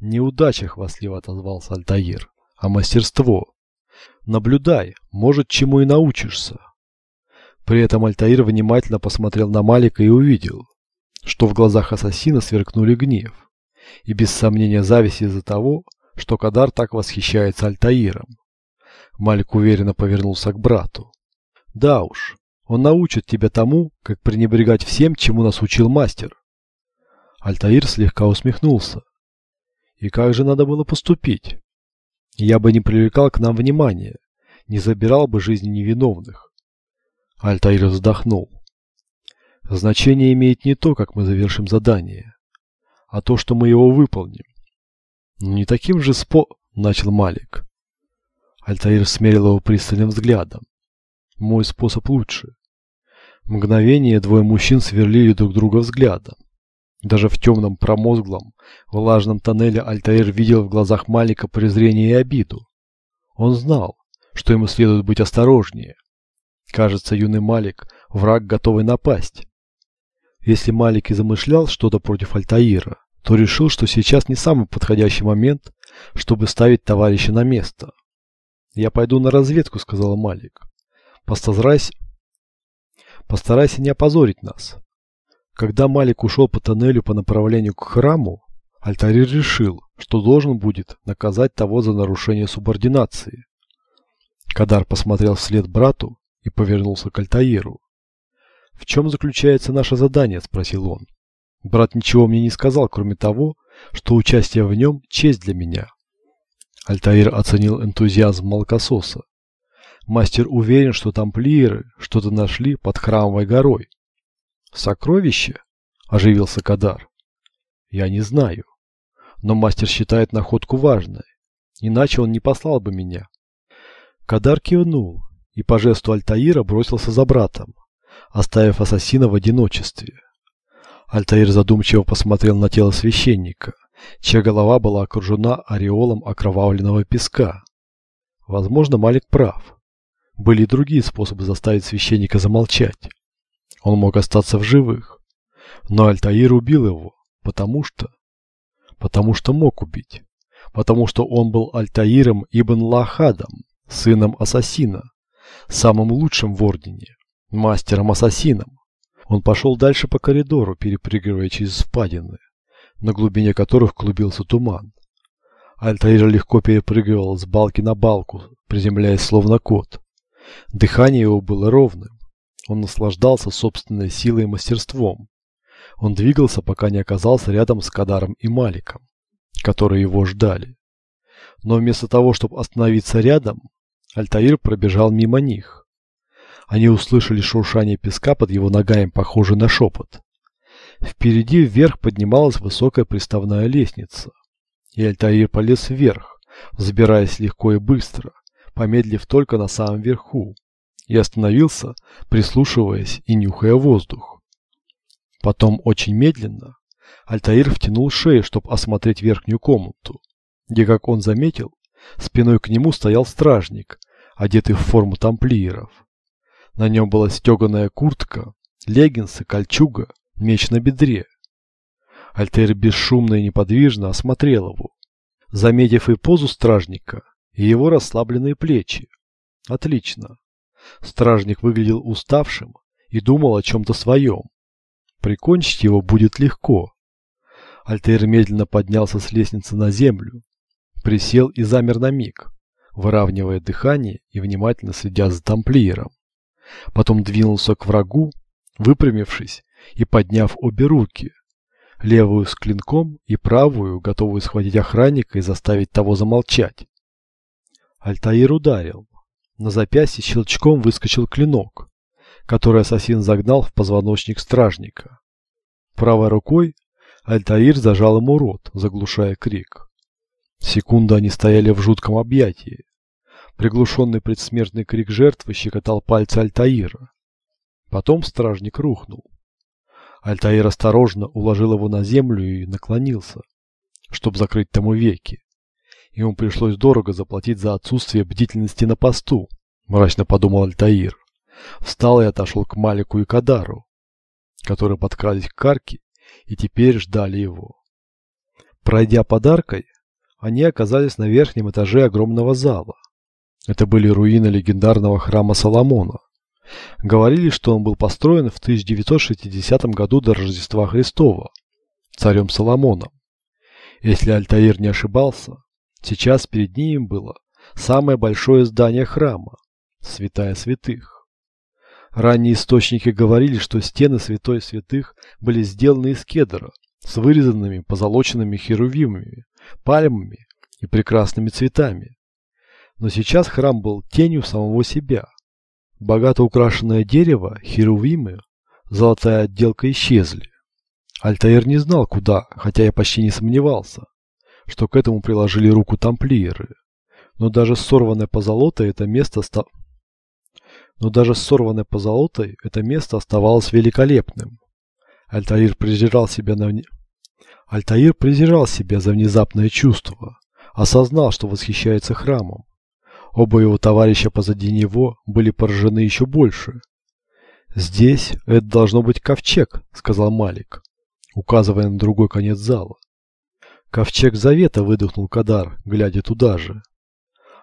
«Неудача!» — хвастливо отозвался Альтаир. «А мастерство! Наблюдай, может, чему и научишься!» При этом Альтаир внимательно посмотрел на Малика и увидел, что в глазах ассасина сверкнули гнев и без сомнения зависть из-за того, что Кадар так восхищается Альтаиром. Малик уверенно повернулся к брату. «Да уж, он научит тебя тому, как пренебрегать всем, чему нас учил мастер». Альтаир слегка усмехнулся. «И как же надо было поступить? Я бы не привлекал к нам внимания, не забирал бы жизни невиновных. Альтаир вздохнул. Значение имеет не то, как мы завершим задание, а то, что мы его выполним. Не таким же спо... начал Малик. Альтаир смерил его пристальным взглядом. Мой способ лучше. Мгновение двое мужчин сверлили друг друга взглядом. Даже в темном, промозглом, влажном тоннеле Альтаир видел в глазах Малика презрение и обиду. Он знал, что ему следует быть осторожнее, Кажется, юный Малик – враг, готовый напасть. Если Малик и замышлял что-то против Альтаира, то решил, что сейчас не самый подходящий момент, чтобы ставить товарища на место. «Я пойду на разведку», – сказал Малик. «Постарайся, постарайся не опозорить нас». Когда Малик ушел по тоннелю по направлению к храму, Альтаир решил, что должен будет наказать того за нарушение субординации. Кадар посмотрел вслед брату и повернулся к Альтаиру. «В чем заключается наше задание?» – спросил он. «Брат ничего мне не сказал, кроме того, что участие в нем – честь для меня». Альтаир оценил энтузиазм молокососа. Мастер уверен, что тамплиеры что-то нашли под храмовой горой. «Сокровище?» – оживился Кадар. «Я не знаю. Но мастер считает находку важной. Иначе он не послал бы меня». Кадар кивнул, и по жесту Альтаира бросился за братом, оставив ассасина в одиночестве. Альтаир задумчиво посмотрел на тело священника, чья голова была окружена ореолом окровавленного песка. Возможно, Малик прав. Были и другие способы заставить священника замолчать. Он мог остаться в живых. Но Альтаир убил его, потому что... Потому что мог убить. Потому что он был Альтаиром Ибн Лахадом, сыном ассасина, самым лучшим в Ордене, мастером-ассасином. Он пошел дальше по коридору, перепрыгивая через впадины, на глубине которых клубился туман. Альтаир легко перепрыгивал с балки на балку, приземляясь словно кот. Дыхание его было ровным. Он наслаждался собственной силой и мастерством. Он двигался, пока не оказался рядом с Кадаром и Маликом, которые его ждали. Но вместо того, чтобы остановиться рядом, Альтаир пробежал мимо них. Они услышали шуршание песка под его ногами, похожий на шепот. Впереди вверх поднималась высокая приставная лестница. И Альтаир полез вверх, забираясь легко и быстро, помедлив только на самом верху, и остановился, прислушиваясь и нюхая воздух. Потом очень медленно Альтаир втянул шею, чтобы осмотреть верхнюю комнату, где, как он заметил, спиной к нему стоял стражник, одетый в форму тамплиеров. На нем была стеганая куртка, леггинсы, кольчуга, меч на бедре. Альтаир бесшумно и неподвижно осмотрел его, заметив и позу стражника, и его расслабленные плечи. Отлично. Стражник выглядел уставшим и думал о чем-то своем. Прикончить его будет легко. Альтаир медленно поднялся с лестницы на землю, присел и замер на миг, выравнивая дыхание и внимательно следя за тамплиером. Потом двинулся к врагу, выпрямившись и подняв обе руки, левую с клинком и правую, готовую схватить охранника и заставить того замолчать. Альтаир ударил. На запястье щелчком выскочил клинок, который ассасин загнал в позвоночник стражника. Правой рукой Альтаир зажал ему рот, заглушая крик. Секунду они стояли в жутком объятии. Приглушенный предсмертный крик жертвы щекотал пальцы Альтаира. Потом стражник рухнул. Альтаир осторожно уложил его на землю и наклонился, чтобы закрыть тому веки. Ему пришлось дорого заплатить за отсутствие бдительности на посту, мрачно подумал Альтаир. Встал и отошел к Малику и Кадару, которые подкрались к карке и теперь ждали его. Пройдя подаркой, они оказались на верхнем этаже огромного зала. Это были руины легендарного храма Соломона. Говорили, что он был построен в 1960 году до Рождества Христова, царем Соломоном. Если Альтаир не ошибался, Сейчас перед ним было самое большое здание храма, святая святых. Ранние источники говорили, что стены святой святых были сделаны из кедра, с вырезанными позолоченными херувимами, пальмами и прекрасными цветами. Но сейчас храм был тенью самого себя. Богато украшенное дерево, херувимы, золотая отделка исчезли. Альтаир не знал куда, хотя я почти не сомневался что к этому приложили руку тамплиеры. Но даже сорванное позолотой это место ста... Но даже сорванное позолотой это место оставалось великолепным. Альтаир презирал себя на... Альтаир презирал себя за внезапное чувство, осознал, что восхищается храмом. Оба его товарища позади него были поражены еще больше. «Здесь это должно быть ковчег», — сказал Малик, указывая на другой конец зала. Ковчег Завета выдохнул Кадар, глядя туда же.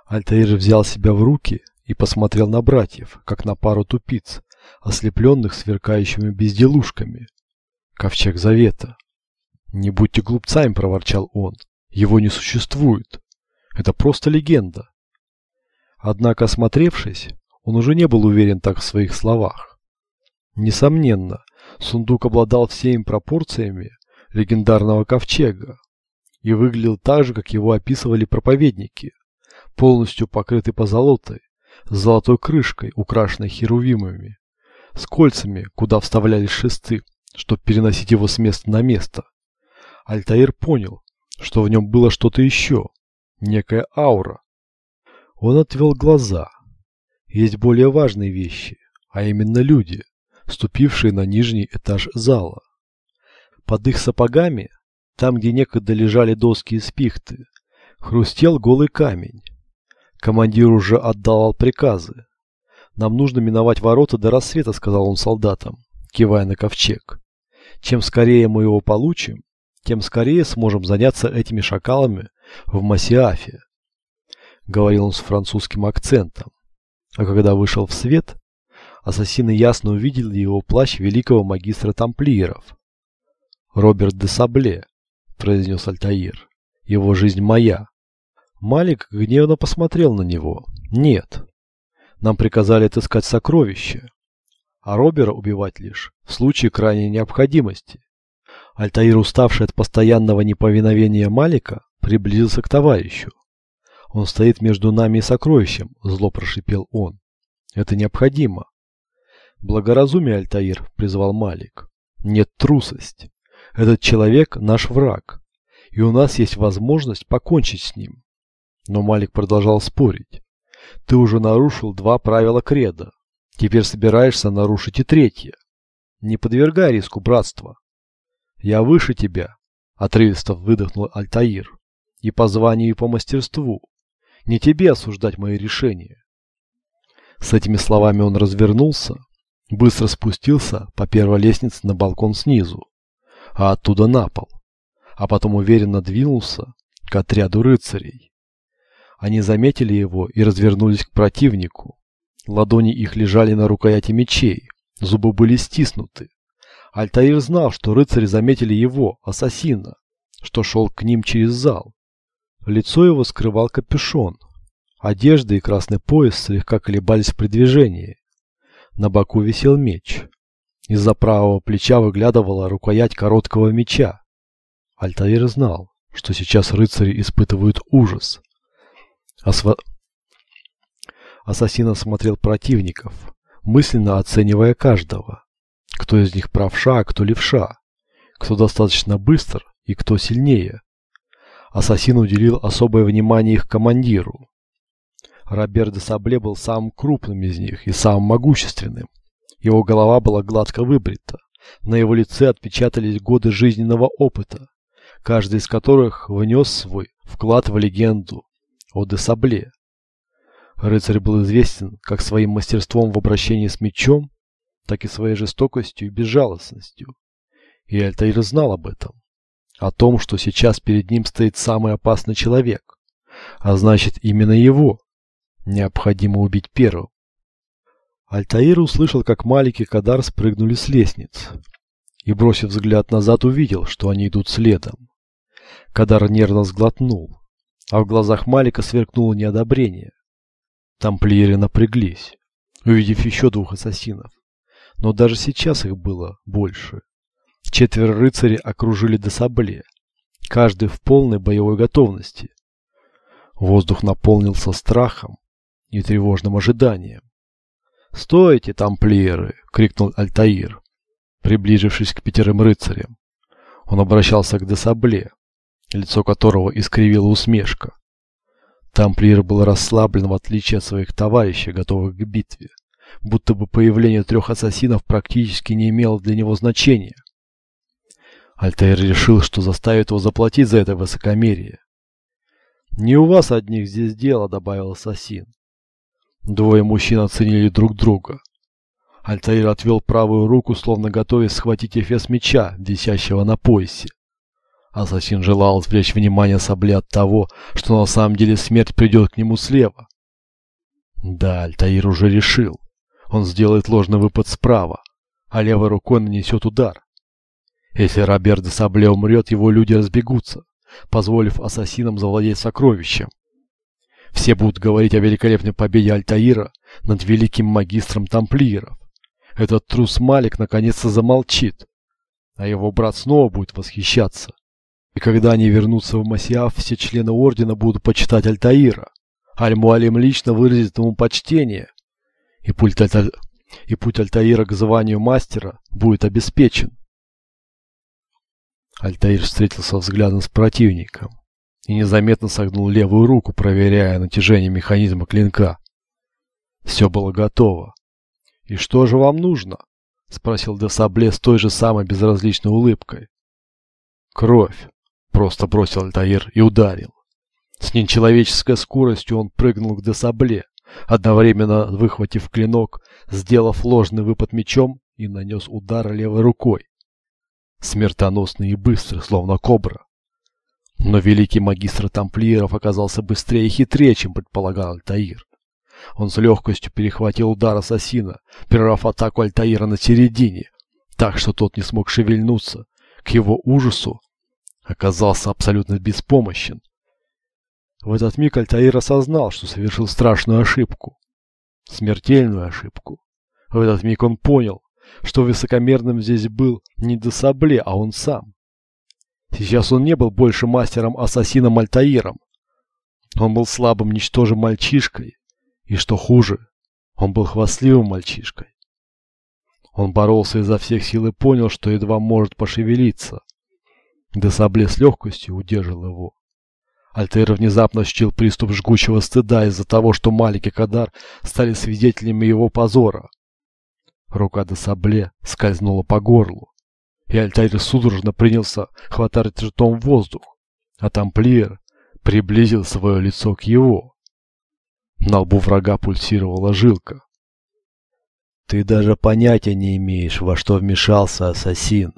Альтаир взял себя в руки и посмотрел на братьев, как на пару тупиц, ослепленных сверкающими безделушками. Ковчег Завета. «Не будьте глупцами», — проворчал он. «Его не существует. Это просто легенда». Однако, осмотревшись, он уже не был уверен так в своих словах. Несомненно, сундук обладал всеми пропорциями легендарного ковчега, и выглядел так же, как его описывали проповедники, полностью покрытый позолотой, с золотой крышкой, украшенной херувимами, с кольцами, куда вставлялись шесты, чтобы переносить его с места на место. Альтаир понял, что в нем было что-то еще, некая аура. Он отвел глаза. Есть более важные вещи, а именно люди, ступившие на нижний этаж зала. Под их сапогами там, где некогда лежали доски из пихты, хрустел голый камень. Командир уже отдавал приказы. «Нам нужно миновать ворота до рассвета», — сказал он солдатам, кивая на ковчег. «Чем скорее мы его получим, тем скорее сможем заняться этими шакалами в Масиафе», — говорил он с французским акцентом. А когда вышел в свет, ассасины ясно увидели его плащ великого магистра тамплиеров. Роберт де Сабле, произнес Альтаир. Его жизнь моя. Малик гневно посмотрел на него. Нет. Нам приказали отыскать сокровища, а Робера убивать лишь в случае крайней необходимости. Альтаир, уставший от постоянного неповиновения Малика, приблизился к товарищу. Он стоит между нами и сокровищем, зло прошипел он. Это необходимо. Благоразумие, Альтаир, призвал Малик. Нет трусость. Этот человек наш враг, и у нас есть возможность покончить с ним. Но Малик продолжал спорить. Ты уже нарушил два правила креда. Теперь собираешься нарушить и третье. Не подвергай риску братства. Я выше тебя, отрывисто выдохнул Альтаир. И по званию, и по мастерству. Не тебе осуждать мои решения. С этими словами он развернулся, быстро спустился по первой лестнице на балкон снизу, а оттуда на пол, а потом уверенно двинулся к отряду рыцарей. Они заметили его и развернулись к противнику. Ладони их лежали на рукояти мечей, зубы были стиснуты. Альтаир знал, что рыцари заметили его, ассасина, что шел к ним через зал. Лицо его скрывал капюшон. Одежда и красный пояс слегка колебались при движении. На боку висел меч. Из-за правого плеча выглядывала рукоять короткого меча. Альтаир знал, что сейчас рыцари испытывают ужас. Осво... Ассасин осмотрел противников, мысленно оценивая каждого. Кто из них правша, а кто левша. Кто достаточно быстр и кто сильнее. Ассасин уделил особое внимание их командиру. Робер де Сабле был самым крупным из них и самым могущественным. Его голова была гладко выбрита. На его лице отпечатались годы жизненного опыта, каждый из которых внес свой вклад в легенду о де Сабле. Рыцарь был известен как своим мастерством в обращении с мечом, так и своей жестокостью и безжалостностью. И Альтаир знал об этом о том, что сейчас перед ним стоит самый опасный человек, а значит именно его необходимо убить первым. Альтаир услышал, как Малик и Кадар спрыгнули с лестниц и, бросив взгляд назад, увидел, что они идут следом. Кадар нервно сглотнул, а в глазах Малика сверкнуло неодобрение. Тамплиеры напряглись, увидев еще двух ассасинов, но даже сейчас их было больше. Четверо рыцарей окружили Десабле, каждый в полной боевой готовности. Воздух наполнился страхом и тревожным ожиданием. «Стойте, тамплиеры!» — крикнул Альтаир, приближившись к пятерым рыцарям. Он обращался к Десабле, лицо которого искривила усмешка. Тамплиер был расслаблен в отличие от своих товарищей, готовых к битве, будто бы появление трех ассасинов практически не имело для него значения. Альтаир решил, что заставит его заплатить за это высокомерие. «Не у вас одних здесь дело», — добавил ассасин. Двое мужчин оценили друг друга. Альтаир отвел правую руку, словно готовясь схватить эфес меча, висящего на поясе. Ассасин желал отвлечь внимание Сабли от того, что на самом деле смерть придет к нему слева. Да, Альтаир уже решил. Он сделает ложный выпад справа, а левой рукой нанесет удар. Если Роберт де Сабле умрет, его люди разбегутся, позволив ассасинам завладеть сокровищем. Все будут говорить о великолепной победе Альтаира над великим магистром тамплиеров. Этот трус Малик наконец-то замолчит, а его брат снова будет восхищаться. И когда они вернутся в Масиаф, все члены ордена будут почитать Альтаира. Аль-Муалим лично выразит ему почтение, и путь, Альта... и путь Альтаира к званию мастера будет обеспечен. Альтаир встретился взглядом с противником и незаметно согнул левую руку, проверяя натяжение механизма клинка. Все было готово. «И что же вам нужно?» — спросил Десабле с той же самой безразличной улыбкой. «Кровь!» — просто бросил Альтаир и ударил. С нечеловеческой скоростью он прыгнул к Десабле, одновременно выхватив клинок, сделав ложный выпад мечом и нанес удар левой рукой смертоносный и быстрый, словно кобра. Но великий магистр тамплиеров оказался быстрее и хитрее, чем предполагал Альтаир. Он с легкостью перехватил удар ассасина, прервав атаку Альтаира на середине, так что тот не смог шевельнуться. К его ужасу оказался абсолютно беспомощен. В этот миг Альтаир осознал, что совершил страшную ошибку. Смертельную ошибку. В этот миг он понял, что высокомерным здесь был не Десабле, а он сам. Сейчас он не был больше мастером-ассасином Альтаиром. Он был слабым, ничтожим мальчишкой. И что хуже, он был хвастливым мальчишкой. Он боролся изо всех сил и понял, что едва может пошевелиться. Десабле с легкостью удержал его. Альтер внезапно ощутил приступ жгучего стыда из-за того, что Малик и Кадар стали свидетелями его позора. Рука Десабле скользнула по горлу, и Альтаир судорожно принялся хватать ртом воздух, а тамплиер приблизил свое лицо к его. На лбу врага пульсировала жилка. «Ты даже понятия не имеешь, во что вмешался ассасин.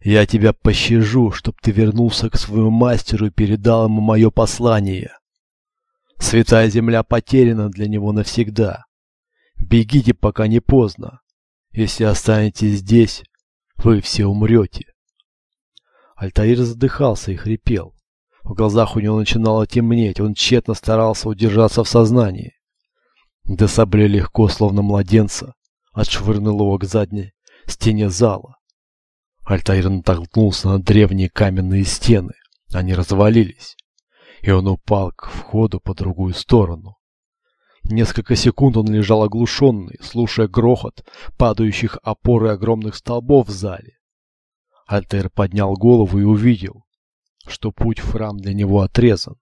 Я тебя пощажу, чтоб ты вернулся к своему мастеру и передал ему мое послание. Святая земля потеряна для него навсегда. Бегите, пока не поздно. Если останетесь здесь, вы все умрете. Альтаир задыхался и хрипел. В глазах у него начинало темнеть, он тщетно старался удержаться в сознании. Десабле легко, словно младенца, отшвырнул его к задней стене зала. Альтаир натолкнулся на древние каменные стены. Они развалились, и он упал к входу по другую сторону. Несколько секунд он лежал оглушенный, слушая грохот падающих опоры огромных столбов в зале. Альтаир поднял голову и увидел, что путь в храм для него отрезан.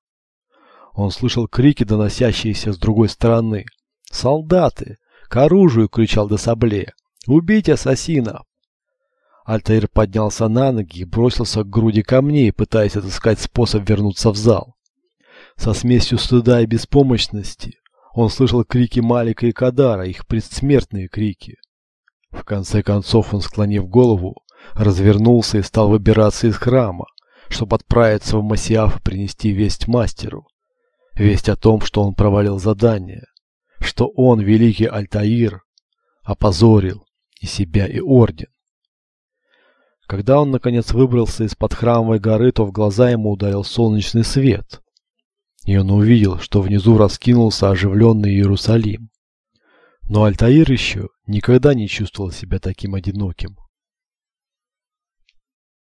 Он слышал крики, доносящиеся с другой стороны. «Солдаты! К оружию!» — кричал Десабле. «Убить ассасина! Альтаир поднялся на ноги и бросился к груди камней, пытаясь отыскать способ вернуться в зал. Со смесью стыда и беспомощности он слышал крики Малика и Кадара, их предсмертные крики. В конце концов он, склонив голову, развернулся и стал выбираться из храма, чтобы отправиться в Масиаф и принести весть мастеру. Весть о том, что он провалил задание, что он, великий Альтаир, опозорил и себя, и орден. Когда он, наконец, выбрался из-под храмовой горы, то в глаза ему ударил солнечный свет. И он увидел, что внизу раскинулся оживленный Иерусалим. Но Альтаир еще никогда не чувствовал себя таким одиноким.